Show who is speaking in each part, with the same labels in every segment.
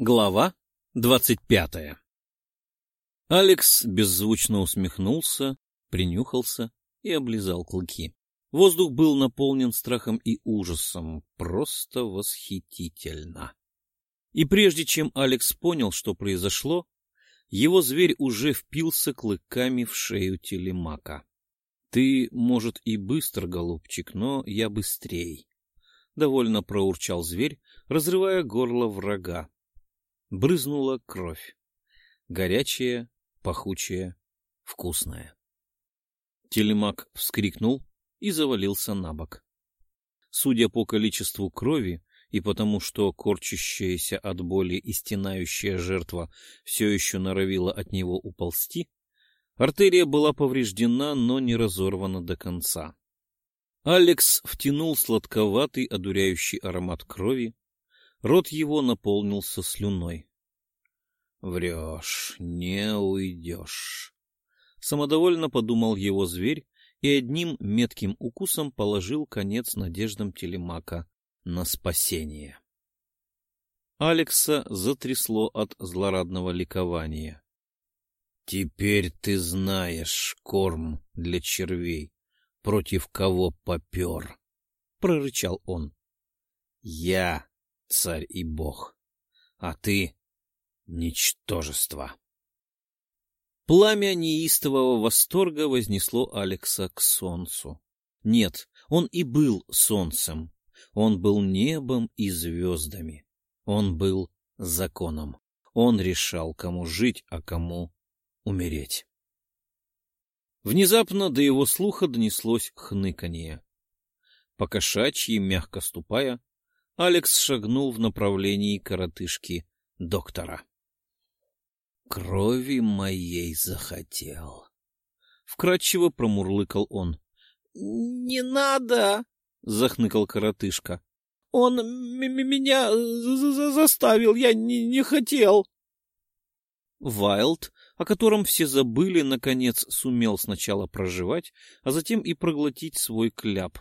Speaker 1: Глава двадцать пятая Алекс беззвучно усмехнулся, принюхался и облизал клыки. Воздух был наполнен страхом и ужасом, просто восхитительно. И прежде чем Алекс понял, что произошло, его зверь уже впился клыками в шею телемака. — Ты, может, и быстр, голубчик, но я быстрей. Довольно проурчал зверь, разрывая горло врага. Брызнула кровь. Горячая, пахучая, вкусная. Телемак вскрикнул и завалился на бок. Судя по количеству крови и потому, что корчащаяся от боли и стенающая жертва все еще норовила от него уползти, артерия была повреждена, но не разорвана до конца. Алекс втянул сладковатый, одуряющий аромат крови, рот его наполнился слюной. — Врешь, не уйдешь. Самодовольно подумал его зверь и одним метким укусом положил конец надеждам телемака на спасение. Алекса затрясло от злорадного ликования. — Теперь ты знаешь корм для червей, против кого попер, — прорычал он. — Я царь и бог, а ты — ничтожество. Пламя неистового восторга вознесло Алекса к солнцу. Нет, он и был солнцем, он был небом и звездами. Он был законом. Он решал, кому жить, а кому умереть. Внезапно до его слуха донеслось хныканье. Покошачьи, мягко ступая, Алекс шагнул в направлении коротышки доктора. «Крови моей захотел», — вкратчиво промурлыкал он.
Speaker 2: «Не надо!» — захныкал коротышка. — Он меня заставил, я не, хотел.
Speaker 1: Вайлд, о котором все забыли, наконец сумел сначала проживать, а затем и проглотить свой кляп.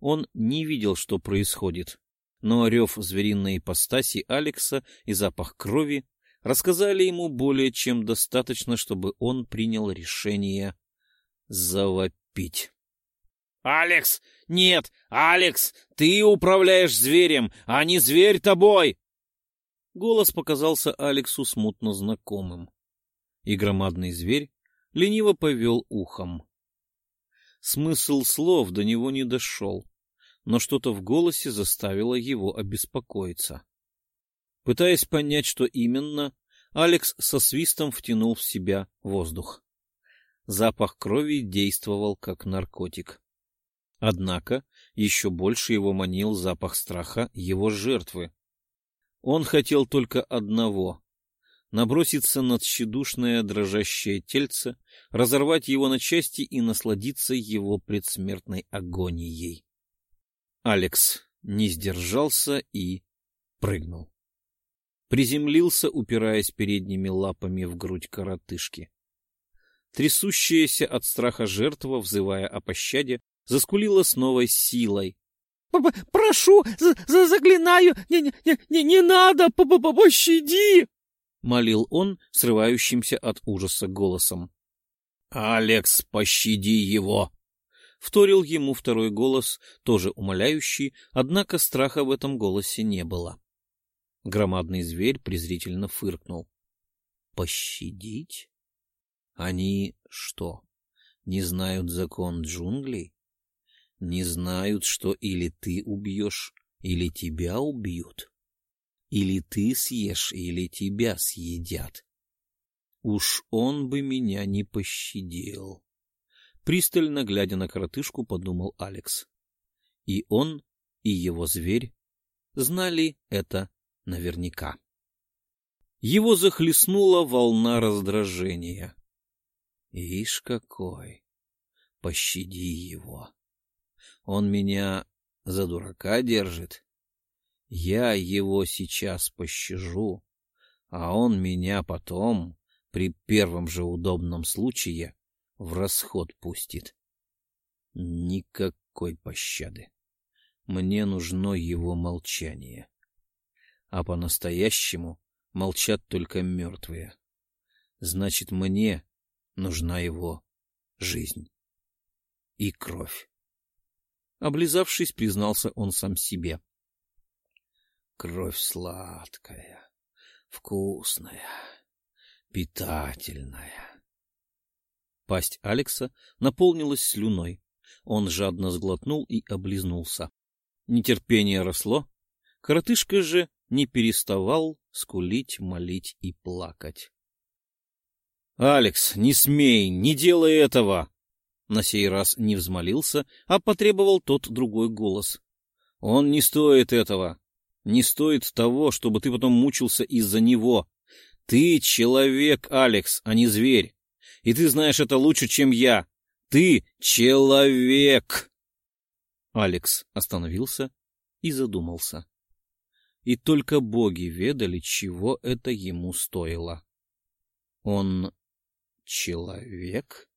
Speaker 1: Он не видел, что происходит, но рев звериной ипостаси Алекса и запах крови рассказали ему более чем достаточно, чтобы он принял решение завопить.
Speaker 2: «Алекс! Нет! Алекс! Ты управляешь зверем, а не зверь тобой!»
Speaker 1: Голос показался Алексу смутно знакомым. И громадный зверь лениво повел ухом. Смысл слов до него не дошел, но что-то в голосе заставило его обеспокоиться. Пытаясь понять, что именно, Алекс со свистом втянул в себя воздух. Запах крови действовал как наркотик. Однако еще больше его манил запах страха его жертвы. Он хотел только одного — наброситься на тщедушное дрожащее тельце, разорвать его на части и насладиться его предсмертной агонией. Алекс не сдержался и прыгнул. Приземлился, упираясь передними лапами в грудь коротышки. Трясущаяся от страха жертва, взывая о пощаде, заскулила с новой силой.
Speaker 2: — Прошу, за за заклинаю, не, не, не, не надо, п -п пощади!
Speaker 1: — молил он срывающимся от ужаса голосом. — Алекс, пощади его! — вторил ему второй голос, тоже умоляющий, однако страха в этом голосе не было. Громадный зверь презрительно фыркнул. — Пощадить? Они что, не знают закон джунглей? не знают, что или ты убьешь, или тебя убьют. Или ты съешь, или тебя съедят. Уж он бы меня не пощадил. Пристально глядя на коротышку, подумал Алекс. И он, и его зверь знали это наверняка. Его захлестнула волна раздражения. Ишь какой! Пощади его! Он меня за дурака держит. Я его сейчас пощажу, а он меня потом, при первом же удобном случае, в расход пустит. Никакой пощады. Мне нужно его молчание. А по-настоящему молчат только мертвые. Значит, мне нужна его жизнь и кровь. Облизавшись, признался он сам себе. Кровь сладкая, вкусная, питательная. Пасть Алекса наполнилась слюной. Он жадно сглотнул и облизнулся. Нетерпение росло. Коротышка же не переставал скулить, молить и плакать. — Алекс, не смей, не делай этого! На сей раз не взмолился, а потребовал тот другой голос. — Он не стоит этого. Не стоит того, чтобы ты потом мучился из-за него. Ты человек, Алекс, а не зверь. И ты знаешь это лучше, чем я. Ты человек. Алекс остановился и задумался. И только боги ведали, чего это ему стоило. Он человек?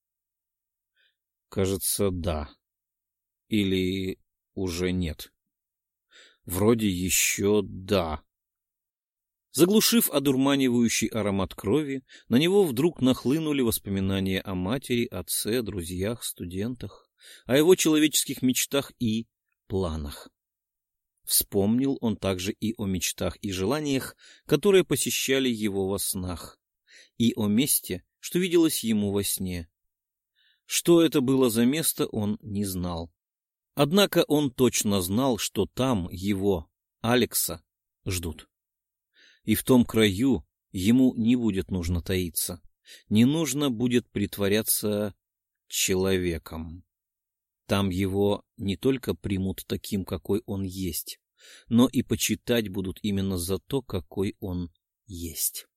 Speaker 1: Кажется, да. Или уже нет. Вроде еще да. Заглушив одурманивающий аромат крови, на него вдруг нахлынули воспоминания о матери, отце, друзьях, студентах, о его человеческих мечтах и планах. Вспомнил он также и о мечтах и желаниях, которые посещали его во снах, и о месте, что виделось ему во сне. Что это было за место, он не знал. Однако он точно знал, что там его, Алекса, ждут. И в том краю ему не будет нужно таиться, не нужно будет притворяться человеком. Там его не только примут таким, какой он есть, но и почитать будут именно за то, какой он есть.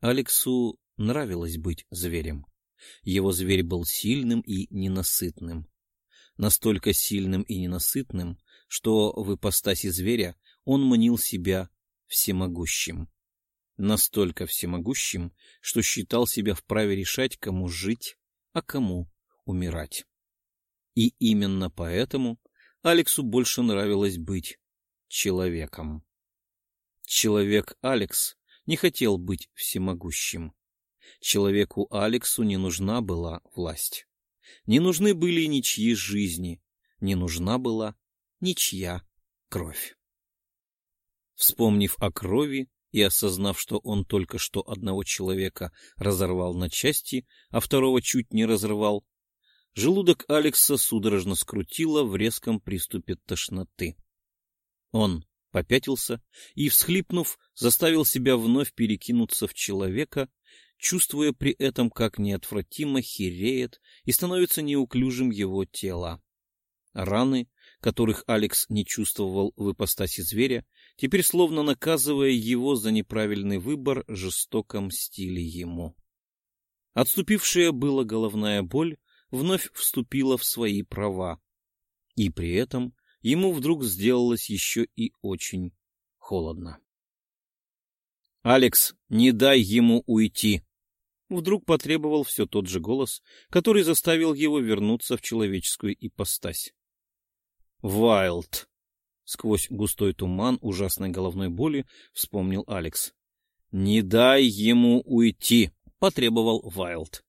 Speaker 1: Алексу нравилось быть зверем. Его зверь был сильным и ненасытным настолько сильным и ненасытным, что в ипостаси зверя он манил себя всемогущим. Настолько всемогущим, что считал себя вправе решать, кому жить, а кому умирать. И именно поэтому Алексу больше нравилось быть человеком. Человек Алекс не хотел быть всемогущим. Человеку Алексу не нужна была власть. Не нужны были ничьи жизни, не нужна была ничья кровь. Вспомнив о крови и осознав, что он только что одного человека разорвал на части, а второго чуть не разорвал, желудок Алекса судорожно скрутило в резком приступе тошноты. Он попятился и, всхлипнув, заставил себя вновь перекинуться в человека, чувствуя при этом, как неотвратимо хереет и становится неуклюжим его тело. Раны, которых Алекс не чувствовал в ипостаси зверя, теперь словно наказывая его за неправильный выбор, жестоко мстили ему. Отступившая была головная боль вновь вступила в свои права, и при этом ему вдруг сделалось еще и очень холодно. «Алекс, не дай ему уйти!» Вдруг потребовал все тот же голос, который заставил его вернуться в человеческую ипостась. «Вайлд!» Сквозь густой туман ужасной головной боли вспомнил Алекс. «Не дай ему уйти!» — потребовал Вайлд.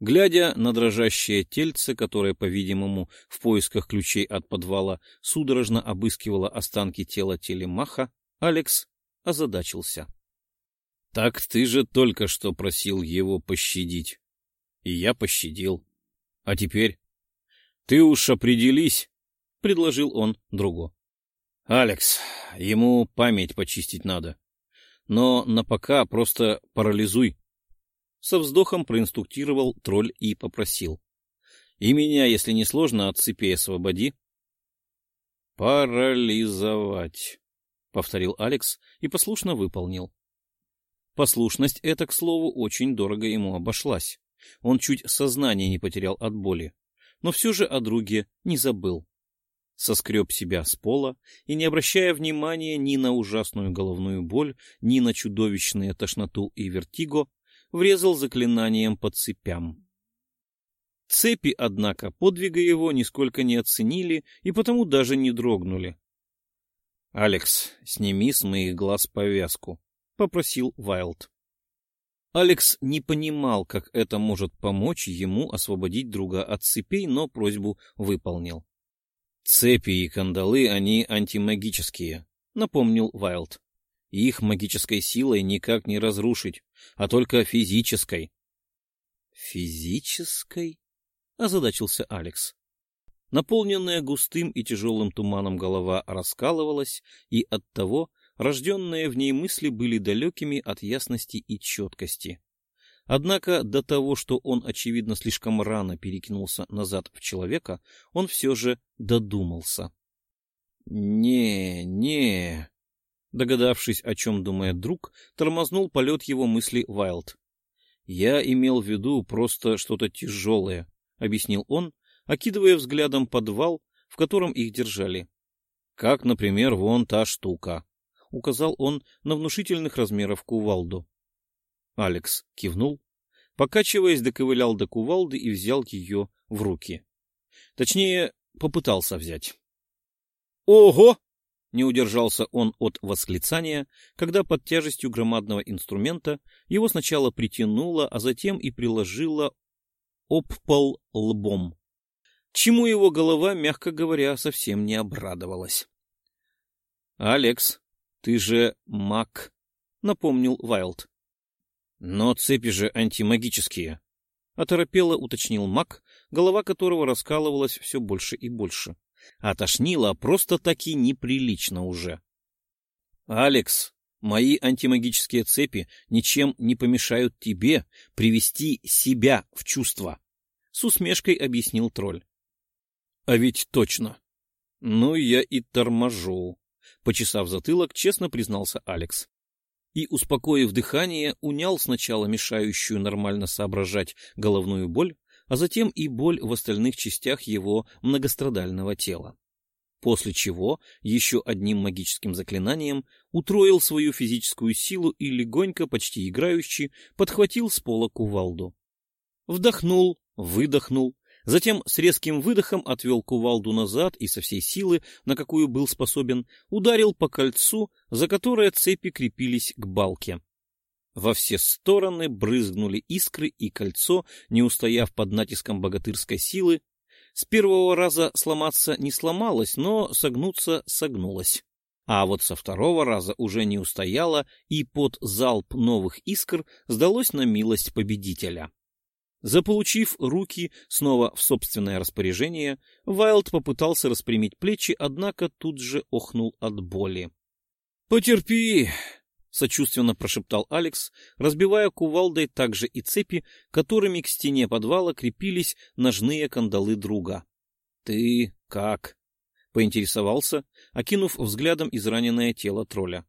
Speaker 1: Глядя на дрожащее тельце, которое, по-видимому, в поисках ключей от подвала судорожно обыскивало останки тела телемаха, Алекс озадачился. — Так ты же только что просил его пощадить. И я пощадил. А теперь? — Ты уж определись, — предложил он другу. — Алекс, ему память почистить надо. Но на пока просто парализуй. Со вздохом проинструктировал тролль и попросил. — И меня, если не сложно, от цепей освободи. — Парализовать. — повторил Алекс и послушно выполнил. Послушность эта, к слову, очень дорого ему обошлась. Он чуть сознание не потерял от боли, но все же о друге не забыл. Соскреб себя с пола и, не обращая внимания ни на ужасную головную боль, ни на чудовищные тошноту и вертиго, врезал заклинанием по цепям. Цепи, однако, подвига его нисколько не оценили и потому даже не дрогнули. — Алекс, сними с моих глаз повязку, — попросил Вайлд. Алекс не понимал, как это может помочь ему освободить друга от цепей, но просьбу выполнил. «Цепи и кандалы, они антимагические», — напомнил Вайлд. «Их магической силой никак не разрушить, а только физической». «Физической?» — озадачился Алекс. Наполненная густым и тяжелым туманом голова раскалывалась, и оттого Рожденные в ней мысли были далекими от ясности и четкости. Однако до того, что он, очевидно, слишком рано перекинулся назад в человека, он все же додумался. «Не, не...» Догадавшись, о чем думает друг, тормознул полет его мысли Вайлд. «Я имел в виду просто что-то тяжелое», — объяснил он, окидывая взглядом подвал, в котором их держали. «Как, например, вон та штука». — указал он на внушительных размеров кувалду. Алекс кивнул, покачиваясь, доковылял до кувалды и взял ее в руки. Точнее, попытался взять. «Ого!» — не удержался он от восклицания, когда под тяжестью громадного инструмента его сначала притянуло, а затем и приложило об пол лбом, чему его голова, мягко говоря, совсем не обрадовалась. «Алекс, ты же маг, — напомнил Вайлд. — Но цепи же антимагические, — оторопело уточнил маг, голова которого раскалывалась все больше и больше. А тошнило просто-таки неприлично уже. — Алекс, мои антимагические цепи ничем не помешают тебе привести себя в чувство, — с усмешкой объяснил тролль. — А ведь точно. Ну, я и торможу. Почесав затылок, честно признался Алекс. И, успокоив дыхание, унял сначала мешающую нормально соображать головную боль, а затем и боль в остальных частях его многострадального тела. После чего еще одним магическим заклинанием утроил свою физическую силу и легонько, почти играющий, подхватил с пола кувалду. Вдохнул, выдохнул, Затем с резким выдохом отвел кувалду назад и со всей силы, на какую был способен, ударил по кольцу, за которое цепи крепились к балке. Во все стороны брызгнули искры, и кольцо, не устояв под натиском богатырской силы, с первого раза сломаться не сломалось, но согнуться согнулось. А вот со второго раза уже не устояло, и под залп новых искр сдалось на милость победителя. Заполучив руки снова в собственное распоряжение, Вайлд попытался распрямить плечи, однако тут же охнул от боли. «Потерпи!» — сочувственно прошептал Алекс, разбивая кувалдой также и цепи, которыми к стене подвала крепились ножные кандалы друга. «Ты как?» — поинтересовался, окинув взглядом израненное тело тролля.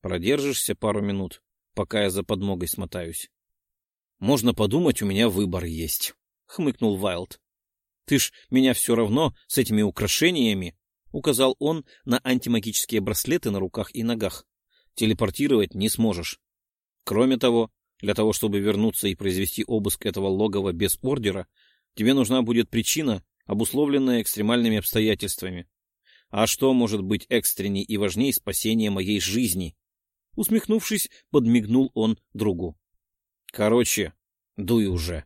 Speaker 1: «Продержишься пару минут, пока я за подмогой смотаюсь?» Можно подумать, у меня выбор есть, — хмыкнул Вайлд. — Ты ж меня все равно с этими украшениями, — указал он на антимагические браслеты на руках и ногах. — Телепортировать не сможешь. Кроме того, для того, чтобы вернуться и произвести обыск этого логова без ордера, тебе нужна будет причина, обусловленная экстремальными обстоятельствами. А что может быть экстренней и важней спасения моей жизни? Усмехнувшись, подмигнул он другу. Короче, дуй уже.